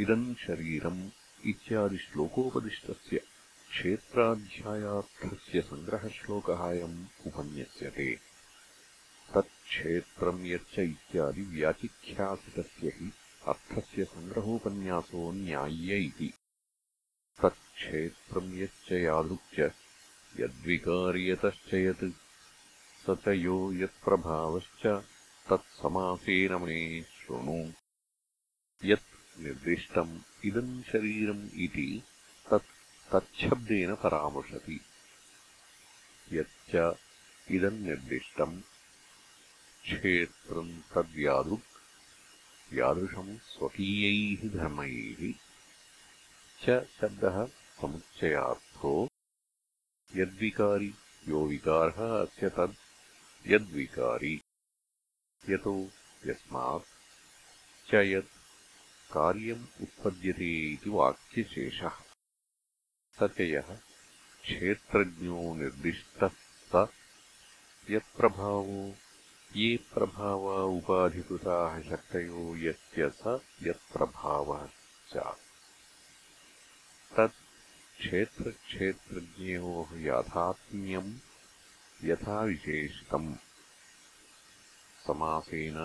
इदम् शरीरम् इत्यादिश्लोकोपदिष्टस्य क्षेत्राध्यायार्थस्य सङ्ग्रहश्लोकः अयम् उपन्यस्यते। तत्क्षेत्रम् यच्च इत्यादि व्याचिख्यासितस्य हि अर्थस्य सङ्ग्रहोपन्यासो न्याय्य इति। तत्क्षेत्रम् यच्च यादृक् यद्विकार्यतश्च यत् स च यो यत्प्रभावश्च तत्समासेन मे शृणु। यत् निर्दिष्टम् इदम् शरीरम् इति तत् तच्छब्देन परामृशति। यच्च इदम् निर्दिष्टम् क्षेत्रम् तद्यादृक् यादृशम् स्वकीयैः धर्मैः च शब्दः समुच्चयार्थो यद्विकारि यो विकारः अस्य तद् यद्विकारि। यतो यस्मात् च यत् कार्यम् उत्पद्यते इति वाक्यशेषः। स च यः क्षेत्रज्ञो निर्दिष्टः स यत्प्रभावो ये प्रभावा उपाधिकृताः शक्तयो यस्य स यत्प्रभावः तत् क्षेत्रक्षेत्रज्ञयोः याथात्म्यम् यथा विशेषितम् समासेन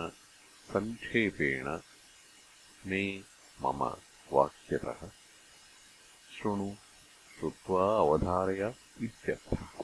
सङ्क्षेपेण मे मम वाक्यतः शृणु श्रुत्वा अवधारय इत्यर्थः